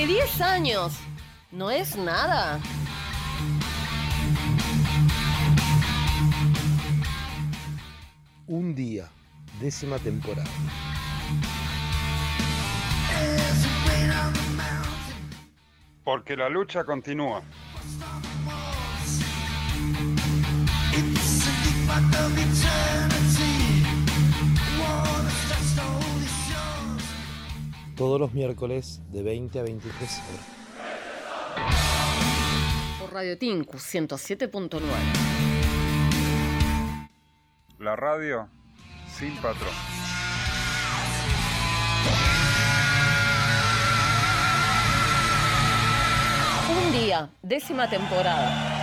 Que 10 años no es nada. Un día, décima temporada. Porque la lucha continúa. Todos los miércoles de 20 a 23 horas. Por Radio Tinku 107.9. La radio sin patrón. Un día, décima temporada.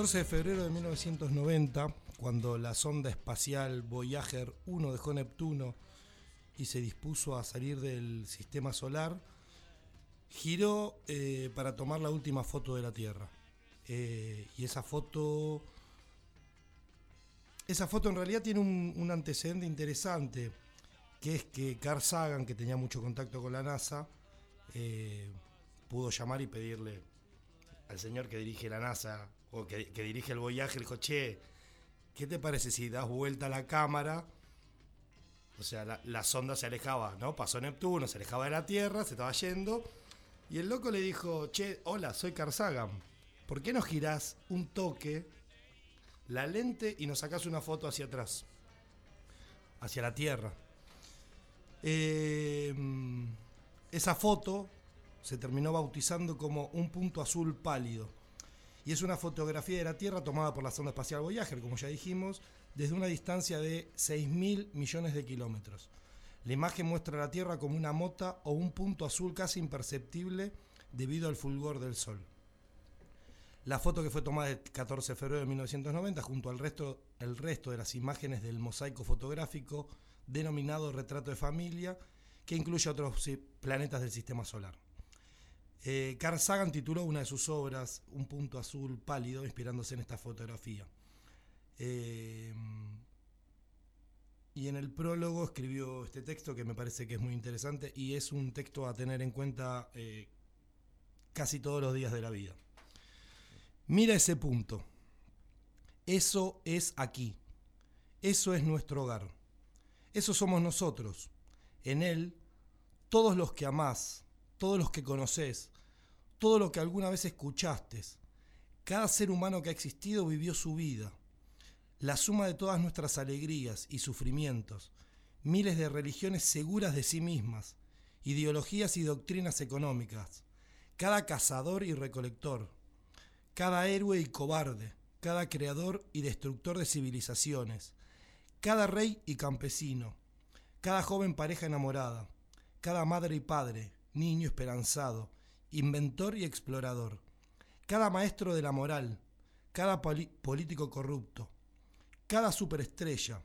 14 de febrero de 1990, cuando la sonda espacial Voyager 1 dejó Neptuno y se dispuso a salir del sistema solar, giró eh, para tomar la última foto de la Tierra. Eh, y esa foto. Esa foto en realidad tiene un, antecedente interesante, que es que Carl Sagan, que tenía mucho contacto con la NASA, eh, pudo llamar y pedirle al señor que dirige la NASA o que, dirige el Voyager, le dijo, che, ¿qué te parece si das vuelta a la cámara? O sea, la, sonda se alejaba, ¿no? Pasó Neptuno, se alejaba de la Tierra, se estaba yendo. Y el loco le dijo, che, hola, soy Carl. ¿Por qué no girás un toque la lente y nos sacás una foto hacia atrás? Hacia la Tierra. Eh, esa foto se terminó bautizando como un punto azul pálido. Y es una fotografía de la Tierra tomada por la sonda espacial Voyager, como ya dijimos, desde una distancia de 6.000 millones de kilómetros. La imagen muestra la Tierra como una mota o un punto azul casi imperceptible debido al fulgor del Sol. La foto que fue tomada el 14 de febrero de 1990 junto al resto, el resto de las imágenes del mosaico fotográfico denominado retrato de familia, que incluye otros planetas del sistema solar. Eh, Carl Sagan tituló una de sus obras Un punto azul pálido, inspirándose en esta fotografía. Eh, y en el prólogo escribió este texto que me parece que es muy interesante y es un texto a tener en cuenta eh, casi todos los días de la vida. Mira ese punto. Eso es aquí. Eso es nuestro hogar. Eso somos nosotros. En él, todos los que amás, todos los que conoces, todo lo que alguna vez escuchaste. Cada ser humano que ha existido vivió su vida. La suma de todas nuestras alegrías y sufrimientos. Miles de religiones seguras de sí mismas. Ideologías y doctrinas económicas. Cada cazador y recolector. Cada héroe y cobarde. Cada creador y destructor de civilizaciones. Cada rey y campesino. Cada joven pareja enamorada. Cada madre y padre. Niño esperanzado inventor y explorador, cada maestro de la moral, cada político corrupto, cada superestrella,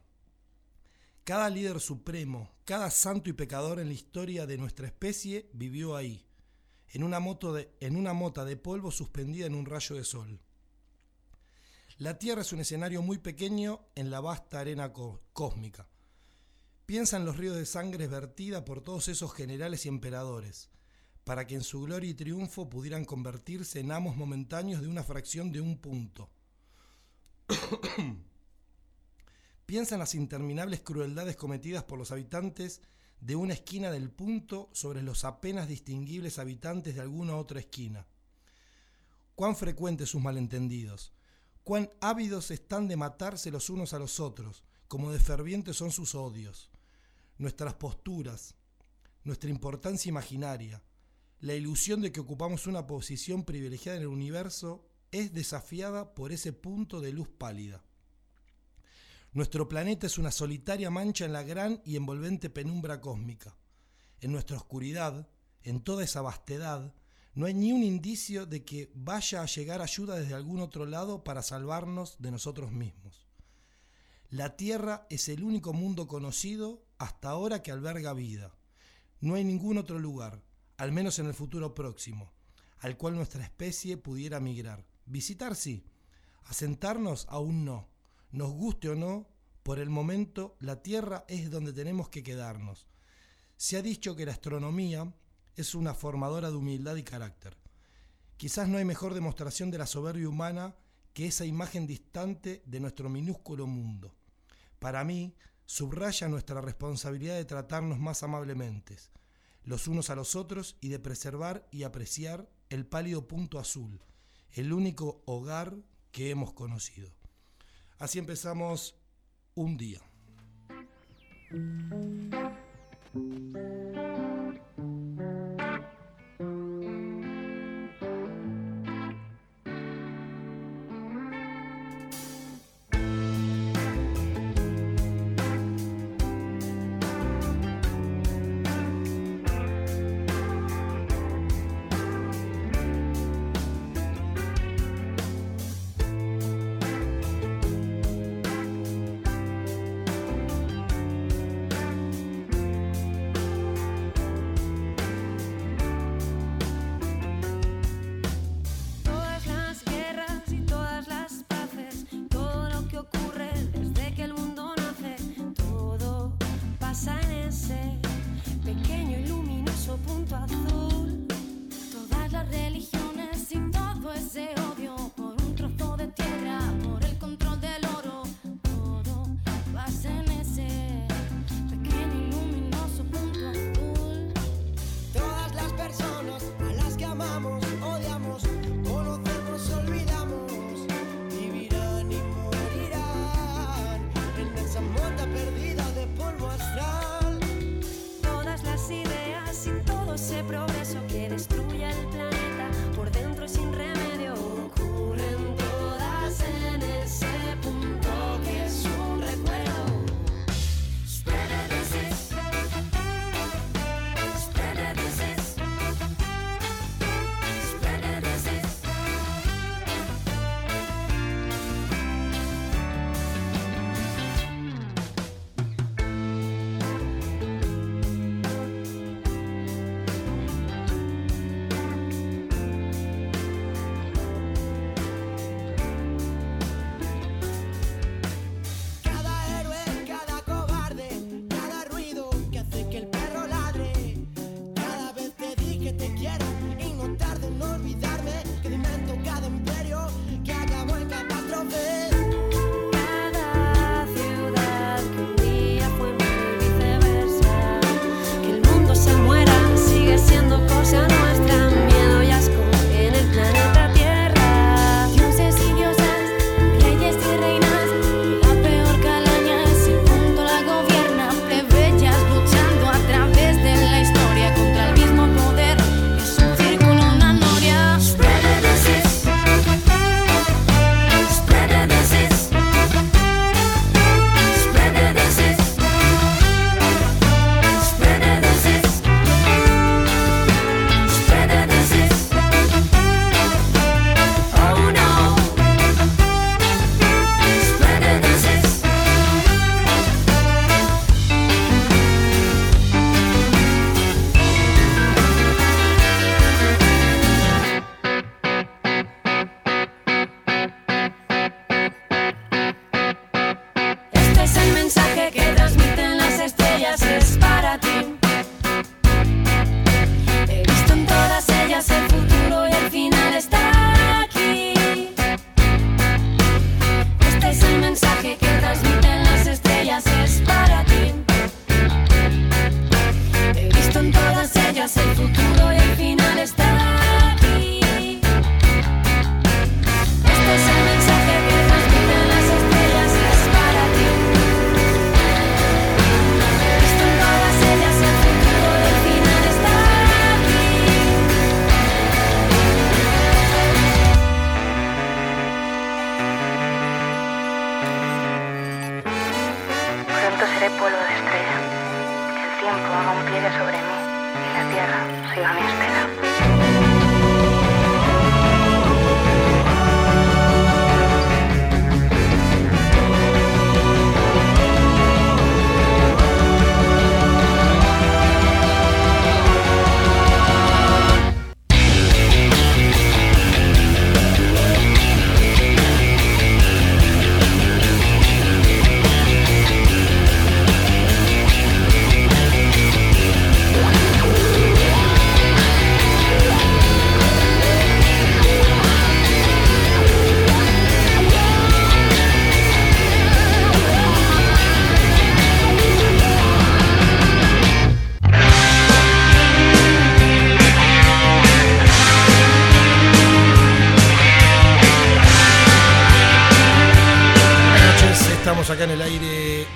cada líder supremo, cada santo y pecador en la historia de nuestra especie vivió ahí, en una, moto de, una mota de polvo suspendida en un rayo de sol. La Tierra es un escenario muy pequeño en la vasta arena cósmica. Piensa en los ríos de sangre vertida por todos esos generales y emperadores, para que en su gloria y triunfo pudieran convertirse en amos momentáneos de una fracción de un punto. Piensa en las interminables crueldades cometidas por los habitantes de una esquina del punto sobre los apenas distinguibles habitantes de alguna otra esquina. Cuán frecuentes sus malentendidos, cuán ávidos están de matarse los unos a los otros, como de fervientes son sus odios. Nuestras posturas, nuestra importancia imaginaria, la ilusión de que ocupamos una posición privilegiada en el universo es desafiada por ese punto de luz pálida. Nuestro planeta es una solitaria mancha en la gran y envolvente penumbra cósmica. En nuestra oscuridad, en toda esa vastedad, no hay ni un indicio de que vaya a llegar ayuda desde algún otro lado para salvarnos de nosotros mismos. La Tierra es el único mundo conocido hasta ahora que alberga vida no hay ningún otro lugar, al menos en el futuro próximo, al cual nuestra especie pudiera migrar. Visitar sí, asentarnos aún no. Nos guste o no, por el momento la Tierra es donde tenemos que quedarnos. Se ha dicho que la astronomía es una formadora de humildad y carácter. Quizás no hay mejor demostración de la soberbia humana que esa imagen distante de nuestro minúsculo mundo. Para mí, subraya nuestra responsabilidad de tratarnos más amablemente, los unos a los otros, y de preservar y apreciar el pálido punto azul, el único hogar que hemos conocido. Así empezamos un día.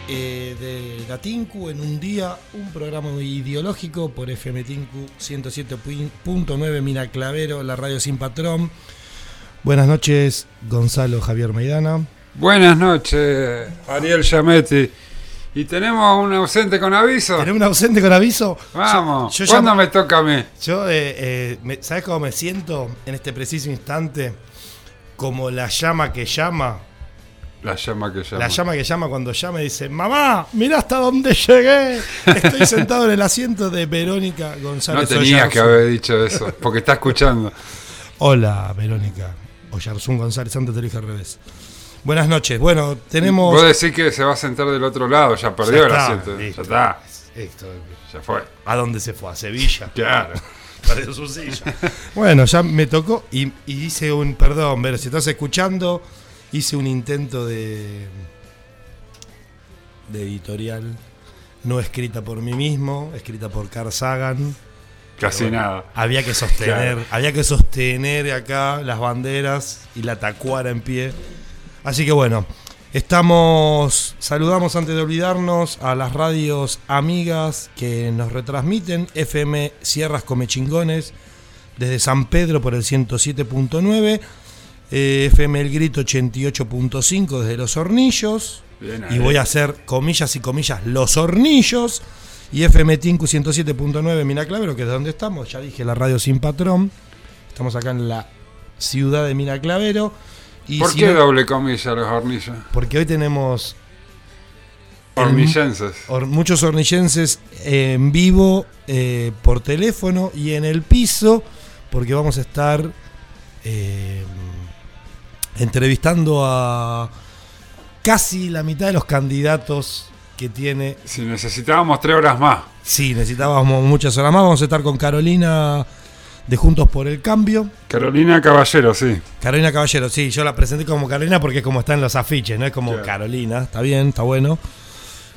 Eh, de la Tinku en un día, un programa ideológico por FM Tinku 107.9 Mina Clavero, la radio sin patrón. Buenas noches, Gonzalo Javier Maidana. Buenas noches, Ariel Yametti. ¿Y tenemos un ausente con aviso? ¿Tenemos un ausente con aviso? Vamos, Yo- yo ¿cuándo llamo- me toca a mí? Yo, eh, eh, me- ¿sabes cómo me siento en este preciso instante? Como la llama que llama. La llama que llama. La llama que llama cuando llama y dice, mamá, mira hasta dónde llegué. Estoy sentado en el asiento de Verónica González. No tenías que Oyarzún". haber dicho eso, porque está escuchando. Hola, Verónica. Oyarzún González, antes te lo dije al revés. Buenas noches. Bueno, tenemos... Vos decís que se va a sentar del otro lado, ya perdió el asiento. listo. Ya está, Esto, ya fue. ¿A dónde se fue? ¿A Sevilla? Claro. Perdió su silla. Bueno, ya me tocó y, y hice un... Perdón, Vero, si estás escuchando, hice un intento de... de editorial no escrita por mí mismo, escrita por Carl Sagan. Casi Bueno, nada. Había que sostener, Claro. había que sostener acá las banderas y la tacuara en pie. Así que bueno, estamos, saludamos antes de olvidarnos a las radios amigas que nos retransmiten, FM Sierras Comechingones, desde San Pedro por el 107.9, eh, FM El Grito 88.5 desde Los Hornillos, Bien y voy a hacer comillas y comillas los hornillos y FM Tinku 107.9 Mina Clavero, que es donde estamos, ya dije la radio sin patrón. Estamos acá en la ciudad de Mina Clavero. Y ¿Por si qué no- doble comilla los hornillos? Porque hoy tenemos el- Hornillenses. hor- muchos hornillenses en vivo eh, por teléfono y en el piso, porque vamos a estar eh, entrevistando a casi la mitad de los candidatos que tiene. Si necesitábamos tres horas más. Sí, necesitábamos muchas horas más. Vamos a estar con Carolina de Juntos por el Cambio. Carolina Caballero, sí. Carolina Caballero, sí, yo la presenté como Carolina porque es como está en los afiches, no es como. Carolina, está bien, está bueno.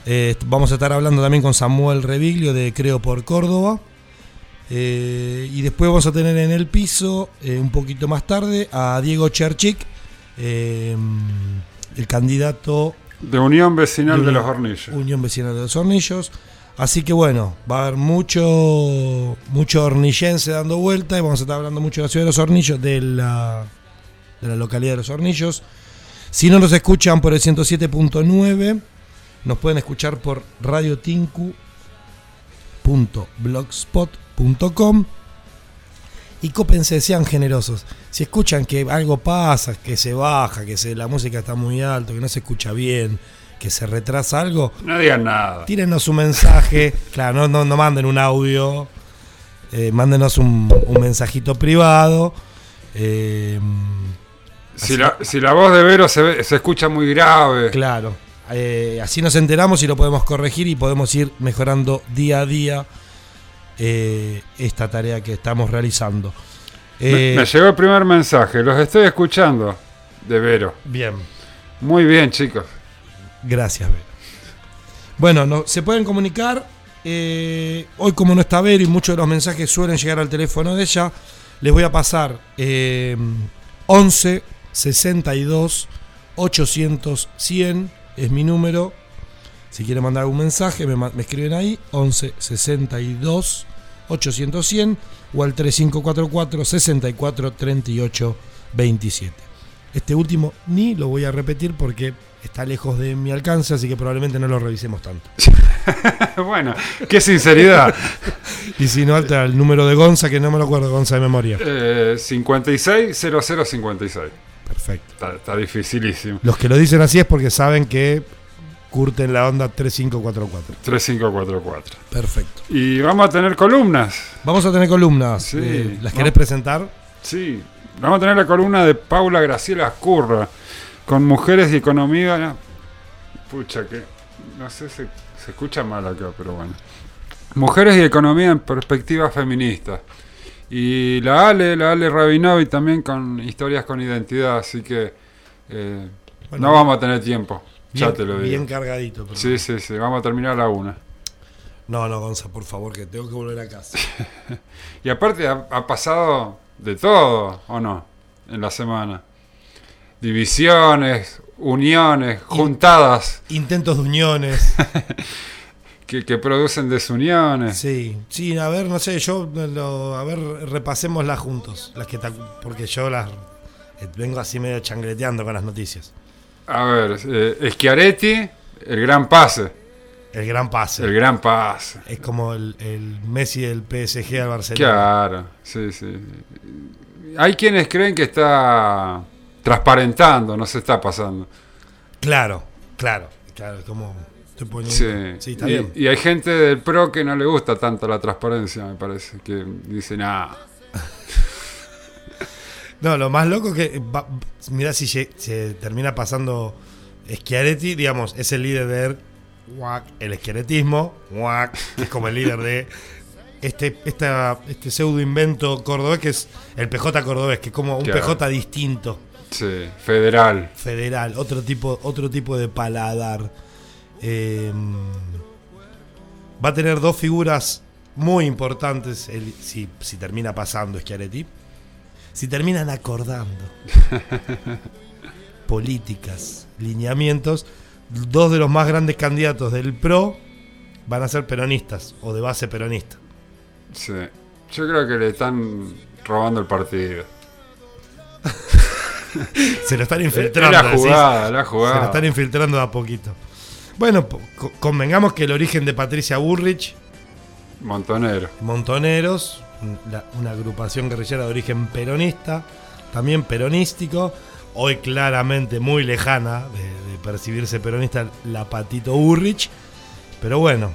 Eh, vamos a estar hablando también con Samuel Reviglio de Creo por Córdoba. Eh, y después vamos a tener en el piso, eh, un poquito más tarde, a Diego Cherchik, eh, el candidato De Unión Vecinal De los Hornillos. Unión Vecinal de los Hornillos. Así que bueno, va a haber mucho, mucho hornillense dando vuelta y vamos a estar hablando mucho de la ciudad de los Hornillos, de la, de la localidad de los Hornillos. Si no nos escuchan por el 107.9, nos pueden escuchar por radiotinku.blogspot.com y cópense, sean generosos. Si escuchan que algo pasa, que se baja, que se, la música está muy alto, que no se escucha bien, que se retrasa algo, No digan nada. tírenos un mensaje. claro, no, no, no manden un audio. eh, mándenos un, un mensajito privado. eh, Si la, si la voz de Vero se, ve- se escucha muy grave. claro. eh, así nos enteramos y lo podemos corregir y podemos ir mejorando día a día eh, esta tarea que estamos realizando. Me, Eh, me llegó el primer mensaje. Los estoy escuchando. De Vero. bien. Muy bien, chicos. Gracias, Vero. Bueno, no, se pueden comunicar. eh, hoy, como no está Vero y muchos de los mensajes suelen llegar al teléfono de ella, les voy a pasar eh, 11 62 800 100 es mi número. Si quieren mandar algún mensaje, me, me escriben ahí: 11 62 800 100 o al 3544 64 38 27. Este último ni lo voy a repetir porque está lejos de mi alcance, así que probablemente no lo revisemos tanto. bueno, qué sinceridad. Y si no, alta el número de Gonza, que no me lo acuerdo, Gonza de memoria. Eh, 560056. Perfecto. Está, está dificilísimo. Los que lo dicen así es porque saben que curten la onda 3544. 3544. Perfecto. Y vamos a tener columnas. Vamos a tener columnas. Sí. eh, ¿Las querés presentar? Sí. Vamos a tener la columna de Paula Graciela Curra. Con mujeres y economía. ¿no? Pucha, que. No sé, se, se escucha mal acá, pero bueno. Mujeres y economía en perspectiva feminista. Y la Ale, la Ale Rabinovi también con historias con identidad, así que eh, Bueno, no vamos a tener tiempo, ya te lo digo. Bien cargadito. pero- Sí, sí, sí, vamos a terminar a la una. No, no, Gonza, por favor, que tengo que volver a casa. Y aparte ha, ha pasado de todo, ¿o no? En la semana. Divisiones, uniones, juntadas Intentos de uniones. que, que producen desuniones. Sí, sí, a ver, no sé, yo, lo- a ver, repasémoslas juntos. Las que porque yo las eh, vengo así medio changleteando con las noticias. A ver, eh, Schiaretti, el gran pase. El gran pase. El gran pase. Es como el, el Messi del PSG al Barcelona. Claro, sí, sí. Hay quienes creen que está transparentando, no se está pasando. Claro, claro, claro, como estoy poniendo. Sí, Sí, está y, bien. y hay gente del PRO que no le gusta tanto la transparencia, me parece, que dice, nada, No, lo más loco que. va- mirá si se, se termina pasando Schiaretti, digamos, es el líder de el esqueletismo, que es como el líder de este, esta, este pseudo invento cordobés que es el PJ cordobés, que es como un Claro. PJ distinto, sí, federal. federal, otro tipo, otro tipo de paladar. Eh, va a tener dos figuras muy importantes el- si, si termina pasando Schiaretti. Si terminan acordando políticas, lineamientos, dos de los más grandes candidatos del PRO van a ser peronistas o de base peronista. Sí. Yo creo que le están robando el partido. Se lo están Es infiltrando. la jugada, la Se lo jugada. están infiltrando de a poquito. Bueno, convengamos que el origen de Patricia Burrich, Montonero. Montoneros, la- una agrupación guerrillera de origen peronista, también peronístico, hoy claramente muy lejana de, de percibirse peronista, la Patito Burrich, pero bueno,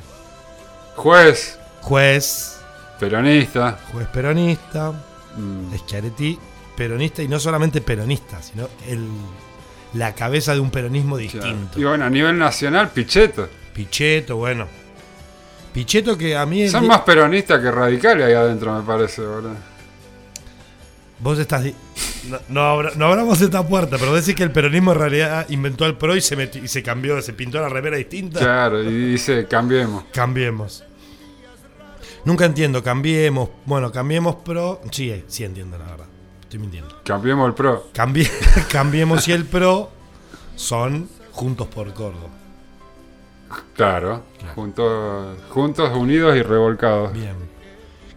Juez, juez, peronista. juez peronista, mm, Schiaretti peronista y no solamente peronista, sino el, la cabeza de un peronismo distinto. Y bueno, a nivel nacional, Pichetto. Pichetto, bueno. Pichetto que a mí... Son más peronistas que radicales ahí adentro, me parece, boludo. Vos estás... No, no, no abramos esta puerta, pero decís que el peronismo en realidad inventó el PRO y se, metió- y se cambió, se pintó la remera distinta. Claro, y dice, cambiemos. Cambiemos. Nunca entiendo, cambiemos. Bueno, cambiemos PRO. Sí, sí entiendo, la verdad. Estoy mintiendo. Cambiemos el PRO. Cambie- cambiemos y el PRO son Juntos por Córdoba. Claro, Claro. Juntos, juntos, unidos y revolcados. Bien.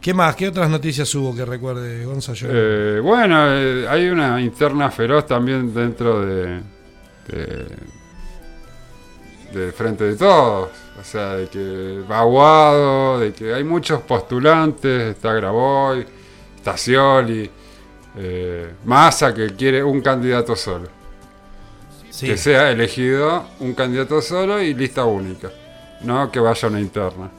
¿Qué más? ¿Qué otras noticias hubo que recuerde Gonza? Yo- Eh, bueno, eh, hay una interna feroz también dentro de, de, del Frente de Todos. O sea, de que va Aguado, de que hay muchos postulantes, está Graboy, está Scioli, eh, Massa que quiere un candidato solo. Sí. Que sea elegido un candidato solo y lista única, no que vaya una interna.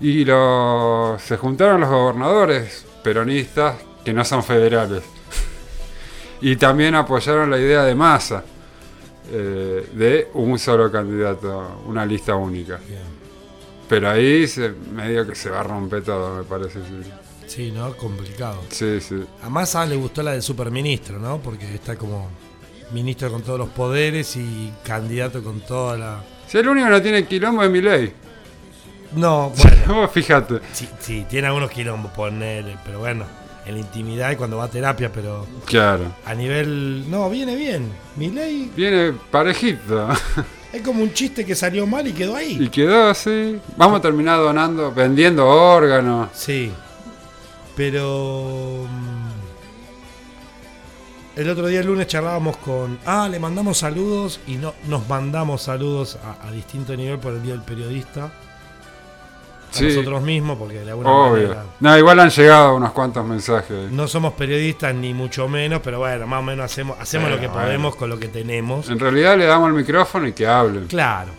Y lo, se juntaron los gobernadores peronistas que no son federales. y también apoyaron la idea de masa eh, de un solo candidato, una lista única. Bien. Pero ahí se, medio que se va a romper todo, me parece. Sí, Sí, ¿no? Complicado. sí. sí. A Massa le gustó la de superministro, ¿no? Porque está como ministro con todos los poderes y candidato con toda la... Si el único que no tiene quilombo es mi ley. No, bueno, fíjate. sí, sí, tiene algunos quilombos, ponele, pero bueno, en la intimidad y cuando va a terapia, pero Claro. a nivel... No, viene bien. Mi ley Viene parejito. es como un chiste que salió mal y quedó ahí. Y quedó así. Vamos a terminar donando, vendiendo órganos. Sí. Pero. El otro día, el lunes, charlábamos con. Ah, le mandamos saludos y no nos mandamos saludos a, a distinto nivel por el Día del Periodista. A Sí. nosotros mismos, porque de alguna Obvio. manera. No, igual han llegado unos cuantos mensajes. No somos periodistas ni mucho menos, pero bueno, más o menos hacemos, hacemos lo que Bueno, podemos con lo que tenemos. En realidad le damos el micrófono y que hablen. Claro.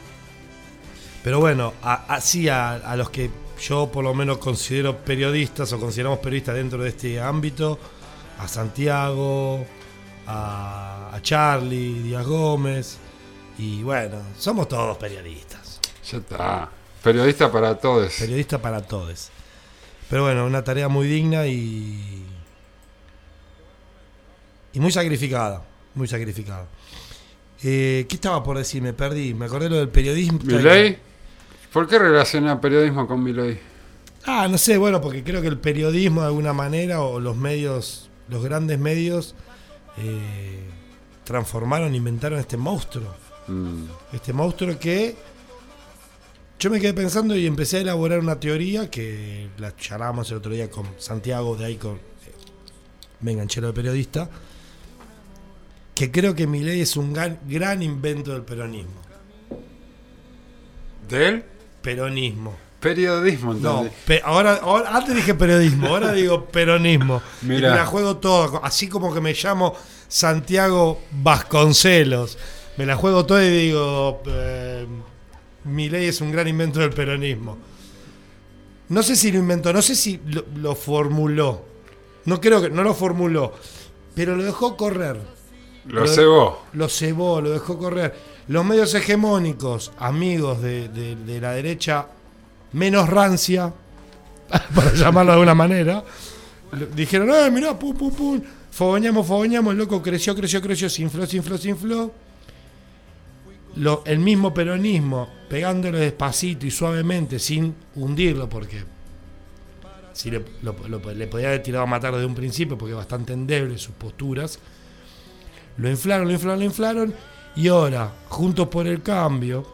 Pero bueno, así a, a los que yo por lo menos considero periodistas o consideramos periodistas dentro de este ámbito, a Santiago, a, a Charlie, Díaz Gómez, y bueno, somos todos periodistas. Ya está. Periodista para todos. Periodistas para todos. Pero bueno, una tarea muy digna y. y muy sacrificada. Muy sacrificada. Eh, ¿Qué estaba por decir? Me perdí. Me acordé lo del periodismo. ¿Milei? ¿Por qué relaciona periodismo con Milei? Ah, no sé, bueno, porque creo que el periodismo de alguna manera o los medios, los grandes medios, eh, transformaron, inventaron este monstruo. Mm. Este monstruo que yo me quedé pensando y empecé a elaborar una teoría que la charlábamos el otro día con Santiago, de ahí con. Me enganché lo de periodista. Que creo que mi ley es un gran, gran invento del peronismo. ¿Del? Peronismo. Periodismo, No, entonces. pe- ahora, ahora- antes dije periodismo, ahora digo peronismo. Y me la juego todo, así como que me llamo Santiago Vasconcelos. Me la juego todo y digo, eh, mi ley es un gran invento del peronismo. No sé si lo inventó, no sé si lo, lo formuló. No creo que, no lo formuló, pero lo dejó correr. Lo Lo- cebó. Lo cebó, lo dejó correr. Los medios hegemónicos, amigos de, de- de la derecha menos rancia, para llamarlo de alguna manera, dijeron, eh, mirá, pum, pum, pum, fogoñamos, fogoñamos, el loco creció, creció, creció, se infló, se infló, se infló. El mismo peronismo, pegándolo despacito y suavemente, sin hundirlo, porque si le, le podía haber tirado a matar desde un principio, porque es bastante endeble sus posturas. Lo inflaron, lo inflaron, lo inflaron. Y ahora, juntos por el cambio,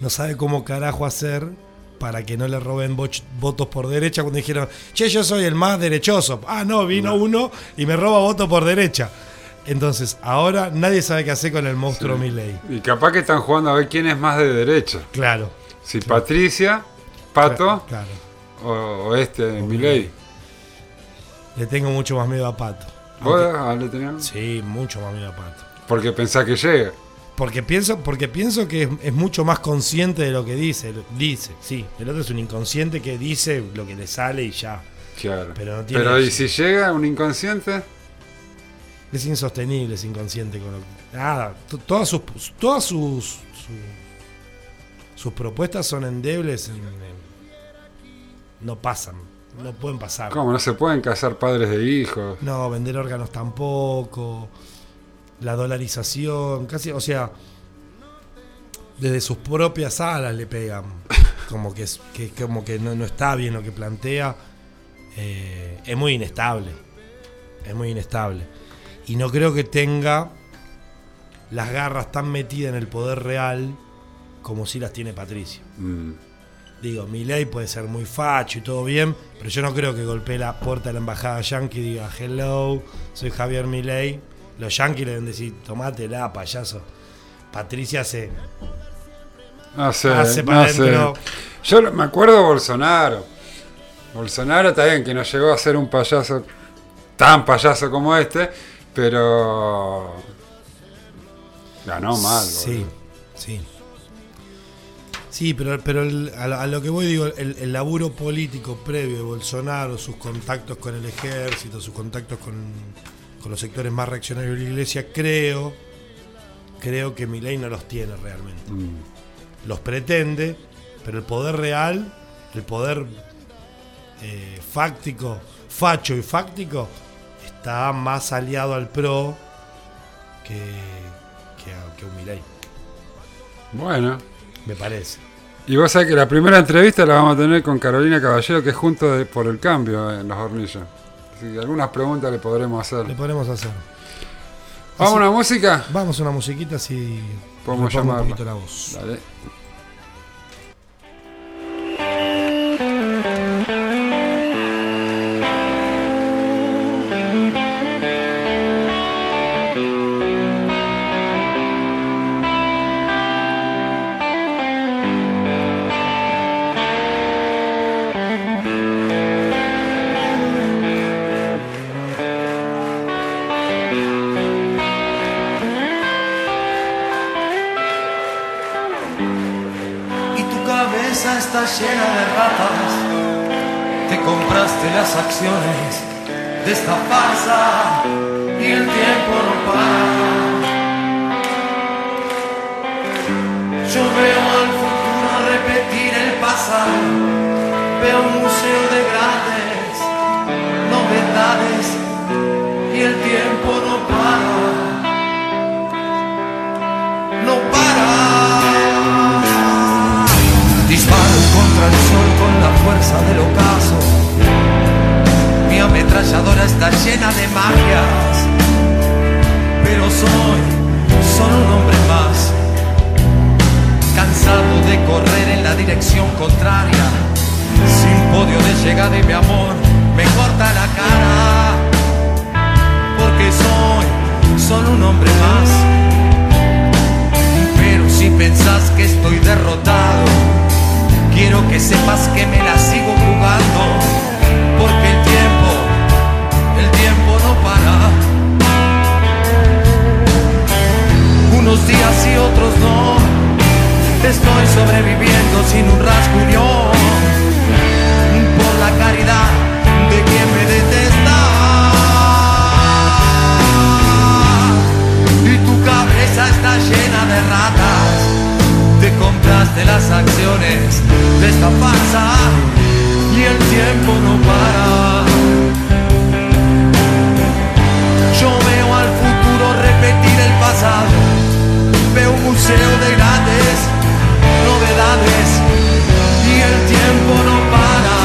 no sabe cómo carajo hacer para que no le roben votos por derecha cuando dijeron, che, yo soy el más derechoso. Ah, no, vino uno y me roba votos por derecha. Entonces, ahora nadie sabe qué hacer con el monstruo Milei. Y capaz que están jugando a ver quién es más de derecha. Claro. Si Patricia, Pato Claro. o, o este, Milei. Le tengo mucho más miedo a Pato. ¿Vos Aunque- ah, le tenías? Sí, mucho más miedo a Pato. Porque pensás que llega. Porque pienso, porque pienso que es, es mucho más consciente de lo que dice. Dice, sí. El otro es un inconsciente que dice lo que le sale y ya. Claro. Pero no tiene- Pero ¿y si llega un inconsciente? Es insostenible ese inconsciente con lo Nada. to- Todas sus todas sus, su- sus propuestas son endebles. en- en- no pasan. No pueden pasar. ¿Cómo? No se pueden casar padres de hijos. No, vender órganos tampoco. La dolarización, casi, o sea, desde sus propias alas le pegan. Como que, es, que como que no, no está bien lo que plantea. Eh, es muy inestable. Es muy inestable. Y no creo que tenga las garras tan metidas en el poder real como si las tiene Patricia. Mm. Digo, mi ley puede ser muy facho y todo bien, pero yo no creo que golpee la puerta de la embajada yankee y diga, hello, soy Javier Milei. Los yankees le deben decir, tomátela, payaso. Patricia se No sé, hace no para sé. adentro. Yo me acuerdo de Bolsonaro. Bolsonaro está bien que no llegó a ser un payaso tan payaso como este, pero ganó mal. Sí, boludo. sí. Sí, pero, pero el- a, lo, a lo que voy digo, el, el laburo político previo de Bolsonaro, sus contactos con el ejército, sus contactos con, con los sectores más reaccionarios de la iglesia, creo, creo que Milei no los tiene realmente. Mm. Los pretende, pero el poder real, el poder eh, fáctico, facho y fáctico, está más aliado al PRO que, que, a, que a un Milei, Bueno. me parece. Y vos sabés que la primera entrevista la vamos a tener con Carolina Caballero, que es junto de- por el cambio en los hornillos. Algunas preguntas le podremos hacer. Le podremos hacer. ¿Vamos a una música? Vamos a una musiquita si Podemos repongo un poquito la voz. Dale. Acciones de esta farsa y el tiempo no para. Yo veo al futuro repetir el pasado, veo un museo de grandes novedades y el tiempo no para. No para. Disparo contra el sol con la fuerza del ocaso. Mi ametralladora está llena de magias, pero soy solo un hombre más, cansado de correr en la dirección contraria, sin podio de llegada de mi amor, me corta la cara, porque soy solo un hombre más. Pero si pensás que estoy derrotado, quiero que sepas que me la sigo jugando, porque el tiempo, unos días y otros no. Estoy sobreviviendo sin un rasguño por la caridad de quien me detesta. Y tu cabeza está llena de ratas. Te compraste las acciones de esta farsa y el tiempo no para. Yo veo al futuro repetir el pasado Veo un museo de grandes novedades y el tiempo no para,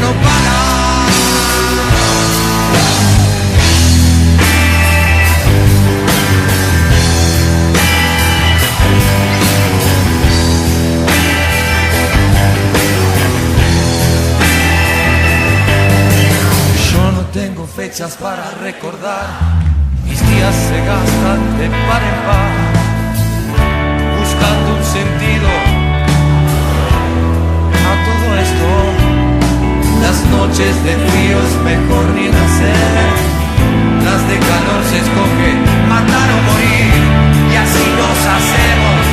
no para. Yo no tengo fechas para recordar se gastan de par en par, buscando un sentido a todo esto. Las noches de frío es mejor ni nacer, las de calor se escoge matar o morir, y así nos hacemos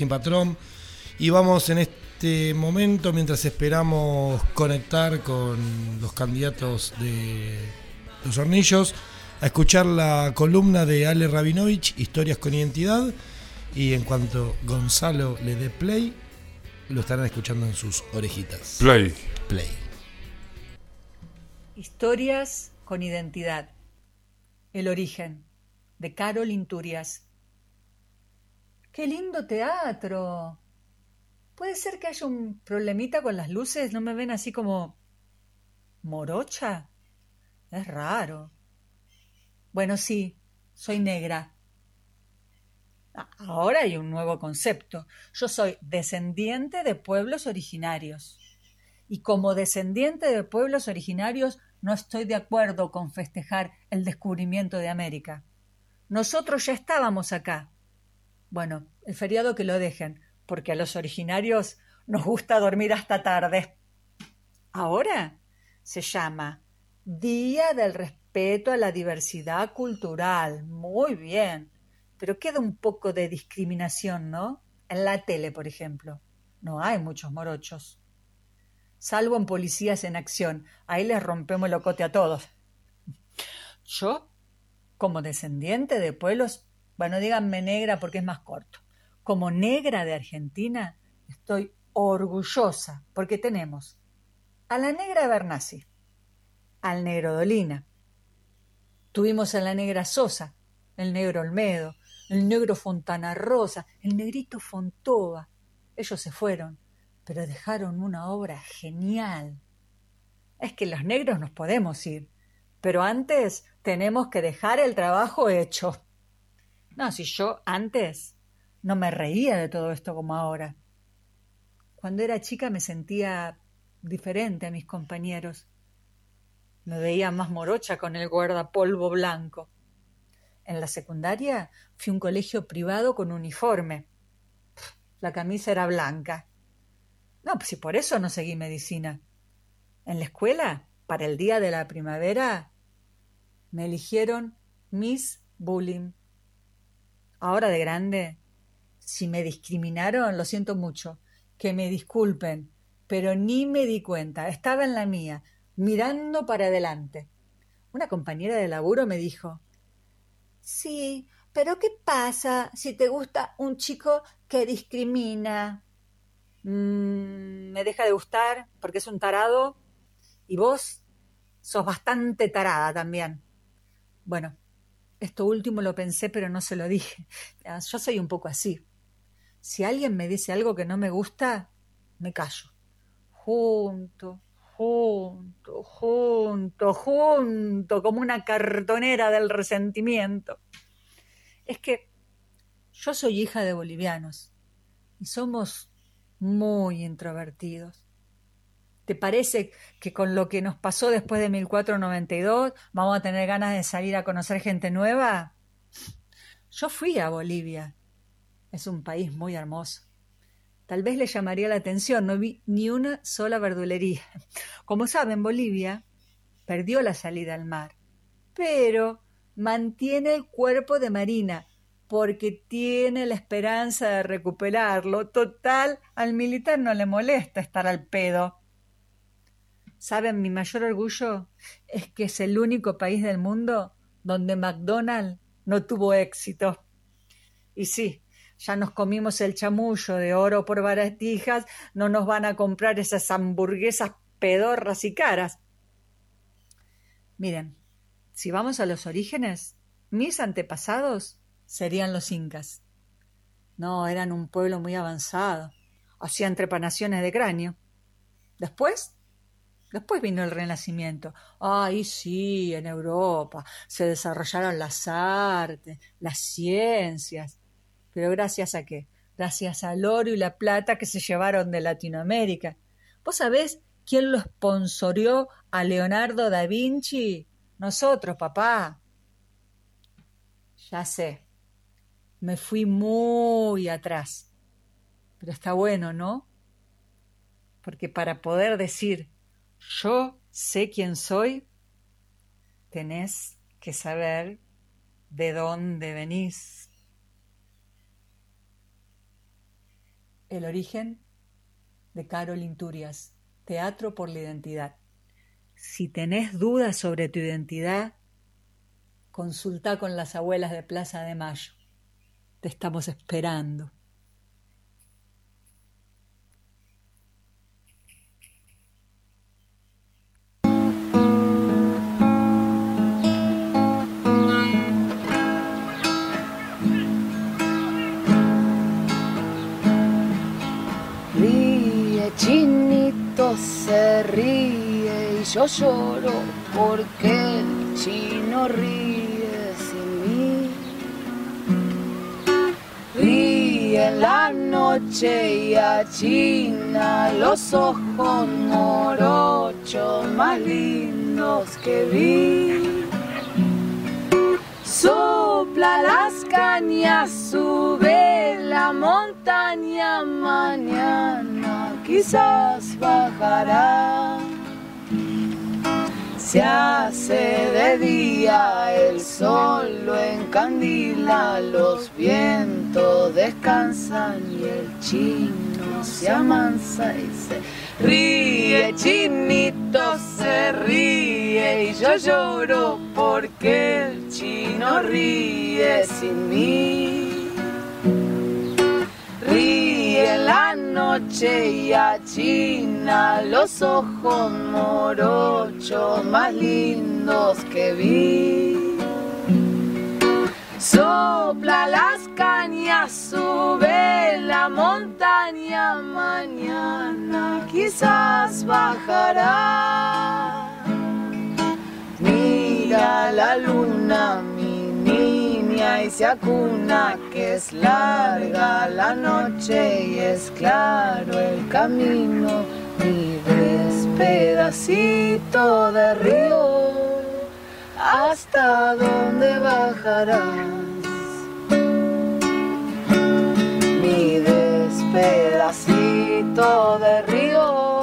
sin patrón. Y vamos en este momento, mientras esperamos conectar con los candidatos de los hornillos, a escuchar la columna de Ale Rabinovich, Historias con Identidad. Y en cuanto Gonzalo le dé play, lo estarán escuchando en sus orejitas. Play. Play. Historias con identidad. El origen, de Carol Inturias. ¡Qué lindo teatro! ¿Puede ser que haya un problemita con las luces? ¿No me ven así como morocha? Es raro. Bueno, sí, soy negra. Ahora hay un nuevo concepto. Yo soy descendiente de pueblos originarios. Y como descendiente de pueblos originarios, no estoy de acuerdo con festejar el descubrimiento de América. Nosotros ya estábamos acá. Bueno, el feriado que lo dejen, porque a los originarios nos gusta dormir hasta tarde. Ahora se llama Día del Respeto a la Diversidad Cultural. Muy bien. Pero queda un poco de discriminación, ¿no? En la tele, por ejemplo. No hay muchos morochos salvo en policías en acción. Ahí les rompemos el locote a todos. Yo, como descendiente de pueblos, bueno, díganme negra porque es más corto, como negra de Argentina, estoy orgullosa porque tenemos a la negra Bernasi, al negro Dolina, tuvimos a la negra Sosa, el negro Olmedo, el negro Fontana Rosa, el negrito Fontova. Ellos se fueron pero dejaron una obra genial. Es que los negros nos podemos ir, pero antes tenemos que dejar el trabajo hecho. No, si yo antes no me reía de todo esto como ahora. Cuando era chica me sentía diferente a mis compañeros. Me veía más morocha con el guardapolvo blanco. En la secundaria fui a un colegio privado con uniforme. La camisa era blanca no, pues si por eso no seguí medicina. En la escuela, para el día de la primavera, me eligieron Miss Bullying. Ahora de grande, si me discriminaron, lo siento mucho, que me disculpen, pero ni me di cuenta, estaba en la mía, mirando para adelante. Una compañera de laburo me dijo, Sí, pero ¿qué pasa si te gusta un chico que discrimina? Mm, me deja de gustar porque es un tarado y vos sos bastante tarada también. Bueno, esto último lo pensé pero no se lo dije. Yo soy un poco así. Si alguien me dice algo que no me gusta, me callo. Junto, junto, junto, junto, como una cartonera del resentimiento. Es que yo soy hija de bolivianos y somos muy introvertidos. ¿Te parece que con lo que nos pasó después de 1492 vamos a tener ganas de salir a conocer gente nueva? Yo fui a Bolivia. Es un país muy hermoso. Tal vez le llamaría la atención, no vi ni una sola verdulería. Como saben, Bolivia perdió la salida al mar, pero mantiene el cuerpo de marina porque tiene la esperanza de recuperarlo. Total, al militar no le molesta estar al pedo. ¿Saben? Mi mayor orgullo es que es el único país del mundo donde McDonald's no tuvo éxito. Y sí, ya nos comimos el chamullo de oro por baratijas, no nos van a comprar esas hamburguesas pedorras y caras. Miren, si vamos a los orígenes, mis antepasados serían los incas. No, eran un pueblo muy avanzado. Hacían trepanaciones de cráneo. Después, después vino el Renacimiento. Ay, sí, en Europa se desarrollaron las artes, las ciencias. Pero gracias a qué? Gracias al oro y la plata que se llevaron de Latinoamérica. ¿Vos sabés quién lo sponsorió a Leonardo da Vinci? Nosotros, papá. Ya sé, me fui muy atrás. Pero está bueno, ¿no? Porque para poder decir yo sé quién soy, tenés que saber de dónde venís. El origen de Carol Inturias, Teatro por la Identidad. Si tenés dudas sobre tu identidad, consulta con las abuelas de Plaza de Mayo. Te estamos esperando. Chinito se ríe y yo lloro porque el chino ríe sin mí. Ríe en la noche y achina los ojos morochos más lindos que vi. Sopla las cañas, sube la montaña, mañana quizás bajará. Se hace de día, el sol lo encandila, los vientos descansan y el chino se amansa y se ríe, chinito se ríe y yo lloro porque el chino ríe sin mí. La noche y achina los ojos morochos más lindos que vi. Sopla las cañas, sube la montaña, mañana quizás bajará. Mira la luna, y se acuna que es larga la noche y es claro el camino. Mi despedacito de río, ¿hasta dónde bajarás? Mi despedacito de río.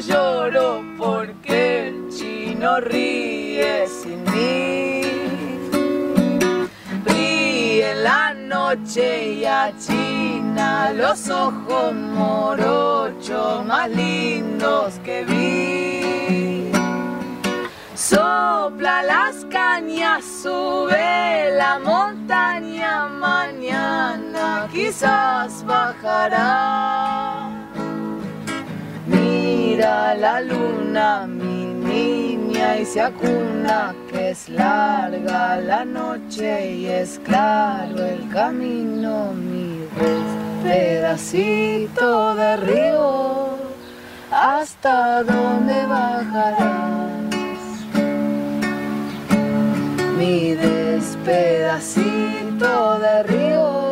Lloro porque el chino ríe sin mí. Ríe en la noche y achina los ojos morochos más lindos que vi. Sopla las cañas, sube la montaña, mañana quizás bajará. Mira la luna, mi niña, y se acuna que es larga la noche y es claro el camino, mi pedacito de río, hasta dónde bajarás mi despedacito de río.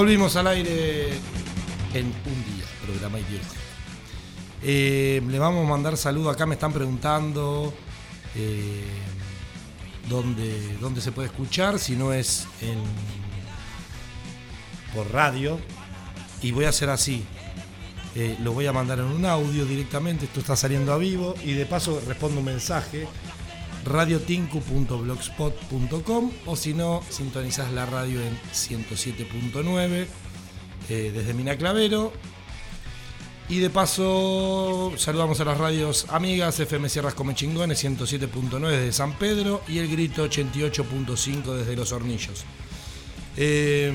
Volvimos al aire en un día, programa idiota. Eh, le vamos a mandar saludo. Acá, me están preguntando eh, dónde, dónde se puede escuchar, si no es en, por radio. Y voy a hacer así, eh, lo voy a mandar en un audio directamente, esto está saliendo a vivo. Y de paso respondo un mensaje radiotinku.blogspot.com o si no, sintonizás la radio en 107.9 eh, desde Mina Clavero. Y de paso saludamos a las radios amigas FM Sierras Come Chingones 107.9 desde San Pedro y el Grito 88.5 desde Los Hornillos. Eh,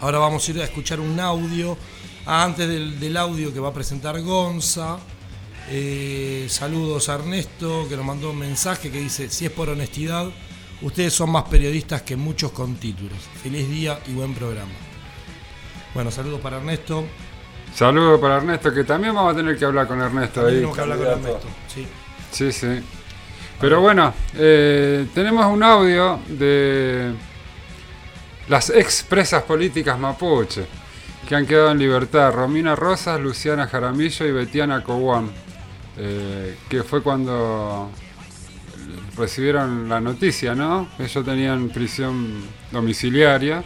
ahora vamos a ir a escuchar un audio. Ah, antes del audio que va a presentar Gonza. Eh, saludos a Ernesto que nos mandó un mensaje que dice, si es por honestidad, ustedes son más periodistas que muchos con títulos. Feliz día y buen programa. Bueno, saludos para Ernesto. Saludos para Ernesto, que también vamos a tener que hablar con Ernesto ahí. Tenemos que hablar con Ernesto. Sí. Sí, sí. Pero bueno, eh, tenemos un audio de las expresas políticas mapuche que han quedado en libertad. Romina Rosas, Luciana Jaramillo y Betiana Coguán. Eh, que fue cuando recibieron la noticia, ¿no? Ellos tenían prisión domiciliaria.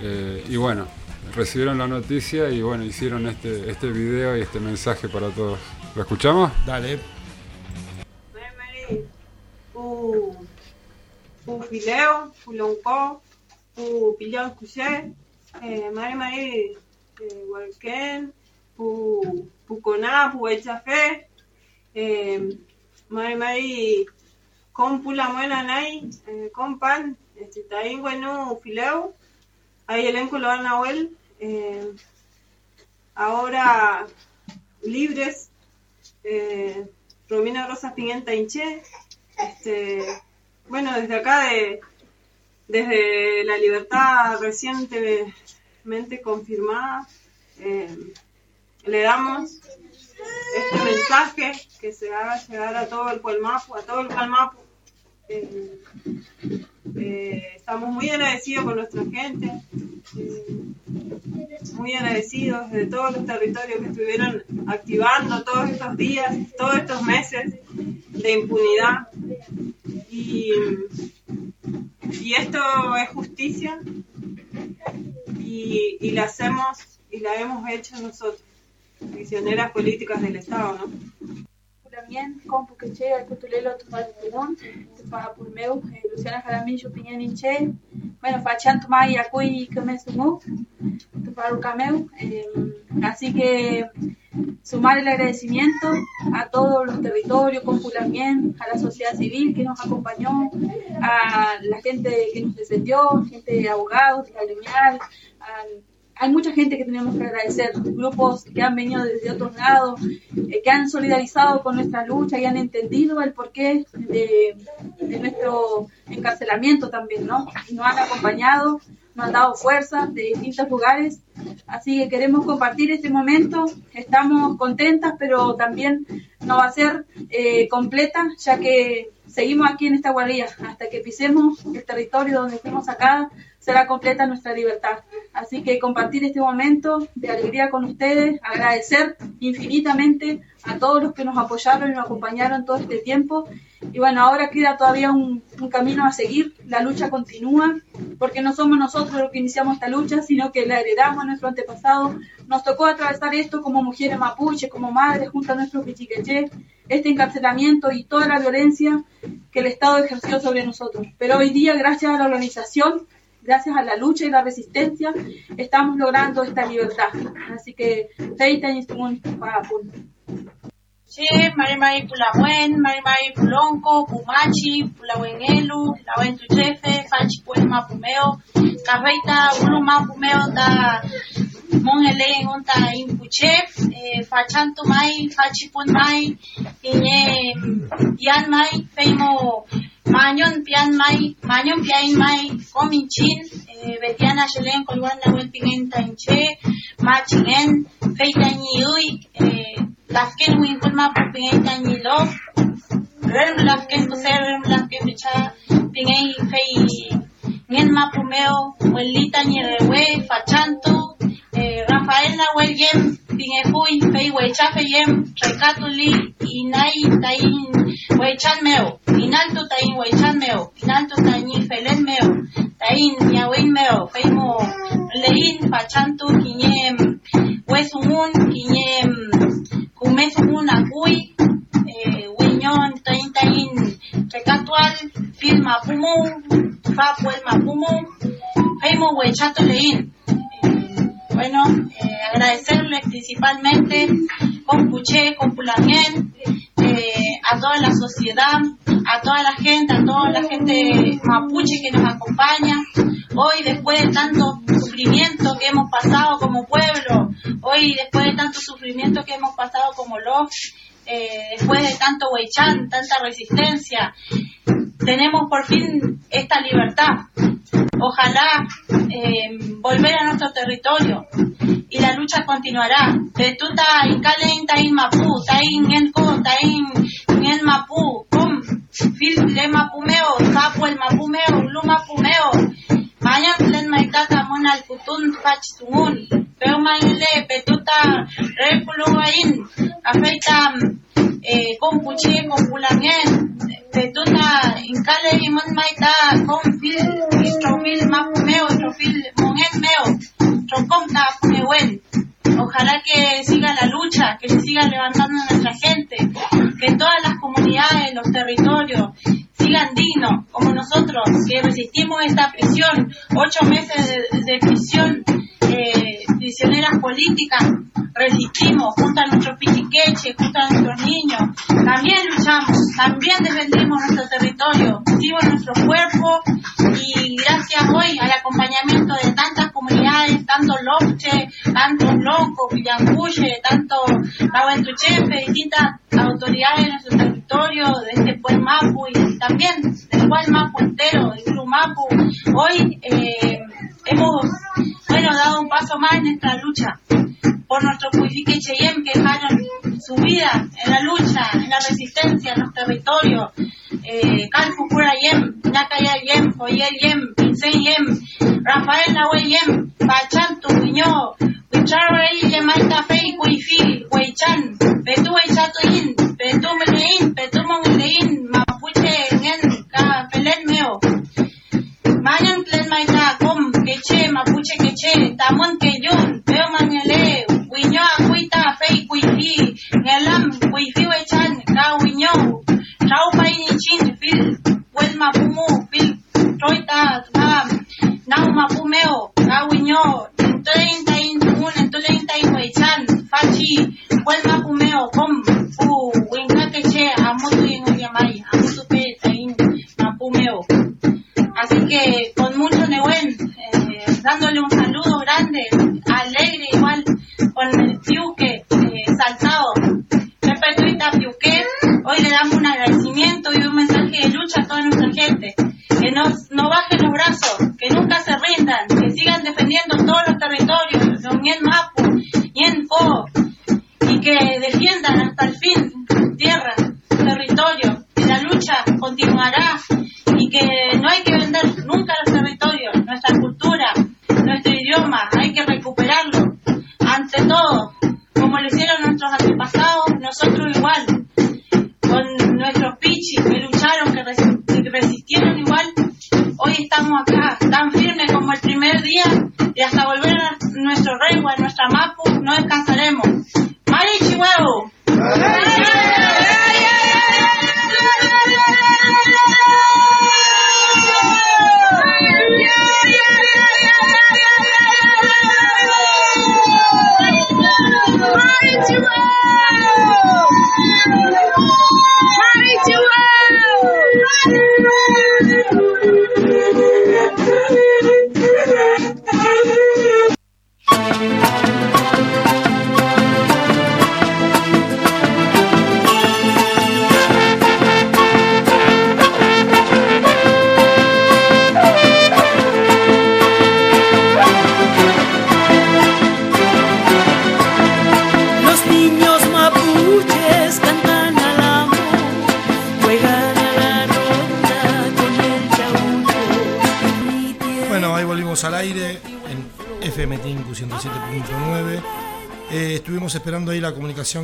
Eh, y bueno, recibieron la noticia y bueno, hicieron este, este video y este mensaje para todos. ¿Lo escuchamos? Dale. o, o fileu, o loncó, o pilhão cuxé, eh, mari mari eh, walken, o puconá, o echafé, eh, mari mari compula muena nai, eh, compan, este taín bueno fileu, ahí elenco lo Nahuel, eh, ahora libres, eh, Romina Rosa Pimienta Inche, este, bueno, desde acá, de, desde la libertad recientemente confirmada, eh, le damos este mensaje que se haga llegar a todo el Puelmapu, a todo el Palmapu. Eh, eh, estamos muy agradecidos con nuestra gente, eh, muy agradecidos de todos los territorios que estuvieron activando todos estos días, todos estos meses de impunidad. Y, esto es justicia y la hacemos y la hemos hecho nosotros, prisioneras políticas del Estado, ¿no? también con Puqueche, al Cutulelo, Tomás Perón, para por meu, eh, Luciana Jaramillo, Piña Ninche, bueno, Fachan Tomás y Acuy, que me sumó, para el cameo. Eh, así que sumar el agradecimiento a todos los territorios, con también, a la sociedad civil que nos acompañó, a la gente que nos defendió, gente de abogados, de gremial, al hay mucha gente que tenemos que agradecer, grupos que han venido desde otros lados, eh, que han solidarizado con nuestra lucha y han entendido el porqué de, de nuestro encarcelamiento también, ¿no? Y nos han acompañado, nos han dado fuerza de distintos lugares, así que queremos compartir este momento, estamos contentas, pero también no va a ser eh, completa, ya que seguimos aquí en esta guardia. Hasta que pisemos el territorio donde fuimos acá será completa nuestra libertad. Así que compartir este momento de alegría con ustedes, agradecer infinitamente a todos los que nos apoyaron y nos acompañaron todo este tiempo. Y bueno, ahora queda todavía un, un camino a seguir, la lucha continúa, porque no somos nosotros los que iniciamos esta lucha, sino que la heredamos a nuestro antepasado. Nos tocó atravesar esto como mujeres mapuche, como madres, junto a nuestros pichiqueché, este encarcelamiento y toda la violencia que el Estado ejerció sobre nosotros. Pero hoy día, gracias a la organización, gracias a la lucha y la resistencia, estamos logrando esta libertad. Así que, feita y para Che, mari mari pulahuen, mari mari pulonco, pumachi, pulahuenelu, lawen tu chefe, fachi puelma pumeo, carreita, uluma pumeo ta monele en ta impuchef, eh, fachanto mai, fachi pun mai, yan mai, feimo Mañon pian mai, mañon pian mai, cominchin, eh, betiana shelen kolwan na wen pingen tanche, machingen, feita ni uy, eh, lafken win kulma pu pingen tanyi lo, rem lafken ku ser rem lafken bicha pingen fei Nien Mapumeo, Huelita Ñerewe, Fachanto, eh, Rafael Nahuel Yem, Pinefuy, Fei Huechafe Yem, Recatuli, Inay Tain, Huechan Meo, Inalto Tain Huechan Meo, Inalto Tain Felen Meo, Tain Ñahuin Meo, Feimo Lein, Fachanto, Quiñem, Huesumun, Quiñem, Kumesumun Acuy, eh, Huiñón, Tain Tain, Recatual, Fil Mapumu, Fapuel Mapumu, Feimo Huechato Lein. Bueno, eh, agradecerles principalmente con Puché, con Pulamien, eh, a toda la sociedad, a toda la gente, a toda la gente mapuche que nos acompaña. Hoy, después de tanto sufrimiento que hemos pasado como pueblo, hoy, después de tanto sufrimiento que hemos pasado como los, eh, después de tanto Weichan, tanta resistencia, tenemos por fin esta libertad. Ojalá eh, volver a nuestro territorio y la lucha continuará. Betuta incale tain mapu, tain enco, en mapu, pum, fil le mapumeo, sapu el mapumeo, lu mapumeo. Mañan plen maitata mon al kutun fach tungun. Pero maile betuta repuluain, afeita eh, con puche, con pulamien, betuta incale y mon maita con fil, istrofil mapumeo, istrofil mongen meo, trocomta pumewen. Ojalá que siga la lucha, que se siga levantando nuestra gente, que todas las comunidades, los territorios, sigan dignos, como nosotros, que resistimos esta prisión, ocho meses de, de prisión, eh, prisioneras políticas, resistimos junto a nuestros pichiqueches, junto a también luchamos, también defendimos nuestro territorio, dimos nuestro cuerpo y gracias hoy al acompañamiento de tantas comunidades, tanto Lofche, tanto Lonco, Villancuye, tanto Nahuentuchepe, distintas autoridades de nuestro territorio, de este pueblo Mapu y también del cual Mapu entero, del Club Mapu, hoy eh, hemos bueno, dado un paso más en nuestra lucha por nuestros Cuifique Cheyenne que dejaron su vida en la lucha, en la resistencia, en los territorios. Eh, Calfu Pura Yem, Nakaya Yem, Joyel Yem, Pincé Yem, Rafael Nahuel Yem, Pachantu, Viñó, Huicharo El Yemaita Fei, Cuifi, Huichan, Petu Huichato Yin, Petu Melein, Petu Mongelein, Mapuche, Ngen, Felen Meo. Mayan Tlen Maita, Com, Queche, Mapuche Queche, Tamon Queyun, Fei Cuifi, Ngelam, Cuifi Wechan, Ka Wiño, Chau Paini Chin, Fil, Wel Mapumu, Fil, Troita, Ka, Nau Mapumeo, Ka Wiño, Entolein Tain Un, Entolein Tain Wechan, Fachi, Wel Mapumeo, Com, Fu, Winga Queche, Amutu Yen Uyamay, Amutu Pe Tain Mapumeo. Así que con mucho Nehuen, eh, dándole un saludo grande, alegre igual, con el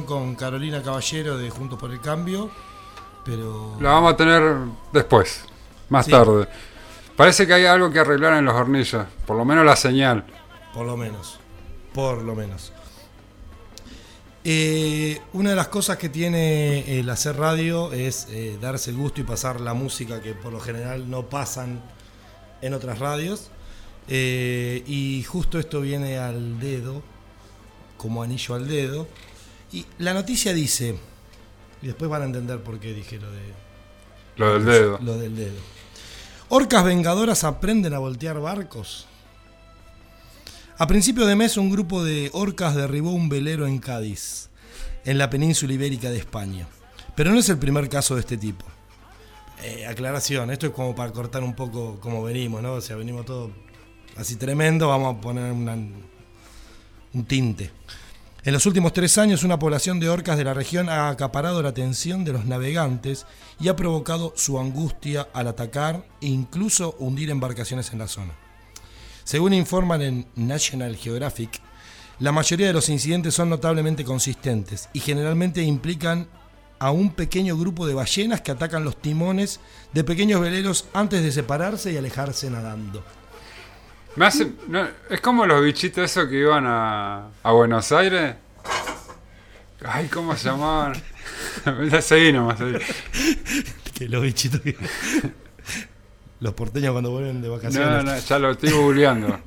con Carolina Caballero de Juntos por el Cambio, pero... La vamos a tener después, más Sí. tarde. Parece que hay algo que arreglar en los hornillos, por lo menos la señal. Por lo menos. Por lo menos. Eh, una de las cosas que tiene el hacer radio es eh, darse el gusto y pasar la música que por lo general no pasan en otras radios. Eh, y justo esto viene al dedo, como anillo al dedo. Y la noticia dice, y después van a entender por qué dije lo de Lo del dedo. lo del dedo. Orcas vengadoras aprenden a voltear barcos. A principio de mes un grupo de orcas derribó un velero en Cádiz, en la península ibérica de España. Pero no es el primer caso de este tipo. Eh, aclaración, esto es como para cortar un poco como venimos, ¿no? O sea, venimos todo así tremendo, vamos a poner una- un tinte. En los últimos tres años, una población de orcas de la región ha acaparado la atención de los navegantes y ha provocado su angustia al atacar e incluso hundir embarcaciones en la zona. Según informan en National Geographic, la mayoría de los incidentes son notablemente consistentes y generalmente implican a un pequeño grupo de ballenas que atacan los timones de pequeños veleros antes de separarse y alejarse nadando. Me hace- no, es como los bichitos esos que iban a, a Buenos Aires. Ay, ¿cómo se llamaban? seguí nomás. seguí. Que los bichitos que- Los porteños cuando vuelven de vacaciones. No, no, ya lo estoy googleando.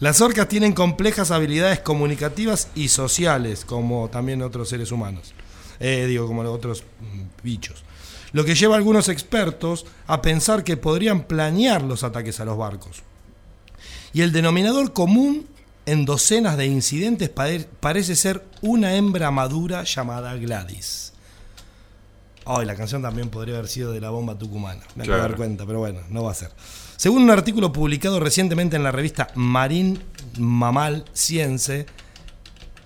Las orcas tienen complejas habilidades comunicativas y sociales, como también otros seres humanos. Eh, digo, como los otros mm, bichos. Lo que lleva a algunos expertos a pensar que podrían planear los ataques a los barcos. Y el denominador común en docenas de incidentes pare- parece ser una hembra madura llamada Gladys. Ay, la canción también podría haber sido de la bomba tucumana. Me acabo de dar Claro. cuenta, pero bueno, no va a ser. Según un artículo publicado recientemente en la revista Marine Mammal Science,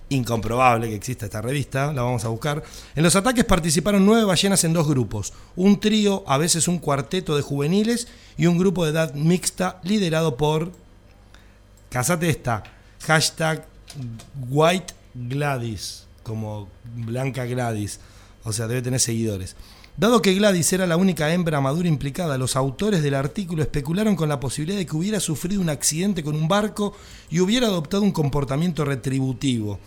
incomprobable que exista esta revista, la vamos a buscar. En los ataques participaron nueve ballenas en dos grupos, un trío, a veces un cuarteto de juveniles y un grupo de edad mixta liderado por, casate esta, hashtag White Gladys, como Blanca Gladys, o sea, debe tener seguidores. Dado que Gladys era la única hembra madura implicada, los autores del artículo especularon con la posibilidad de que hubiera sufrido un accidente con un barco y hubiera adoptado un comportamiento retributivo,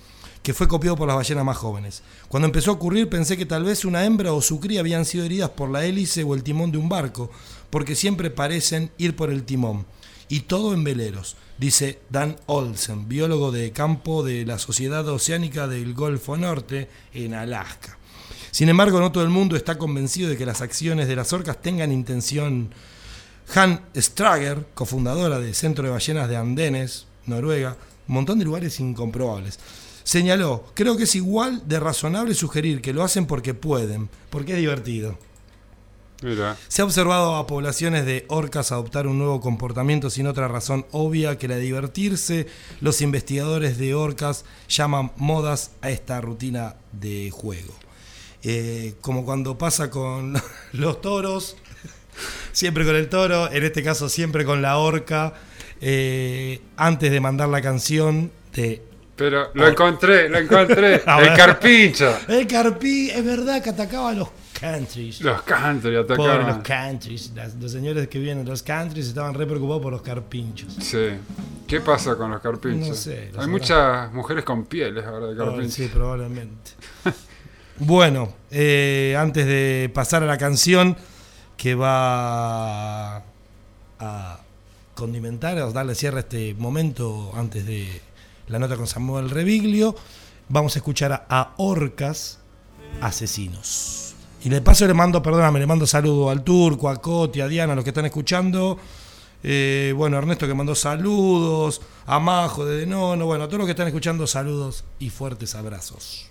que fue copiado por las ballenas más jóvenes. Cuando empezó a ocurrir pensé que tal vez una hembra o su cría habían sido heridas por la hélice o el timón de un barco, porque siempre parecen ir por el timón. Y todo en veleros, dice Dan Olsen, biólogo de campo de la Sociedad Oceánica del Golfo Norte en Alaska. Sin embargo, no todo el mundo está convencido de que las acciones de las orcas tengan intención. Han Strager, cofundadora del Centro de Ballenas de Andenes, Noruega, un montón de lugares incomprobables, señaló, creo que es igual de razonable sugerir que lo hacen porque pueden, porque es divertido. Mira. Se ha observado a poblaciones de orcas adoptar un nuevo comportamiento sin otra razón obvia que la de divertirse. Los investigadores de orcas llaman modas a esta rutina de juego. Eh, como cuando pasa con los toros, siempre con el toro, en este caso siempre con la orca, eh, antes de mandar la canción de... Pero lo encontré, lo encontré. El carpincho. El carpí, es verdad que atacaba a los countries. Los country Por atacaban. los countries. Las- los señores que vienen de los countries estaban re preocupados por los carpinchos. Sí. ¿Qué pasa con los carpinchos? No sé, Hay muchas mujeres con pieles ahora de carpinchos. Sí, probablemente. bueno, eh, antes de pasar a la canción que va a condimentar, o darle cierre a este momento antes de la nota con Samuel Reviglio, vamos a escuchar a, a Orcas Asesinos. Y de paso le mando, perdóname, le mando saludo al Turco, a Coti, a Diana, a los que están escuchando. Eh, bueno, Ernesto que mandó saludos, a Majo de Nono, bueno, a todos los que están escuchando, saludos y fuertes abrazos.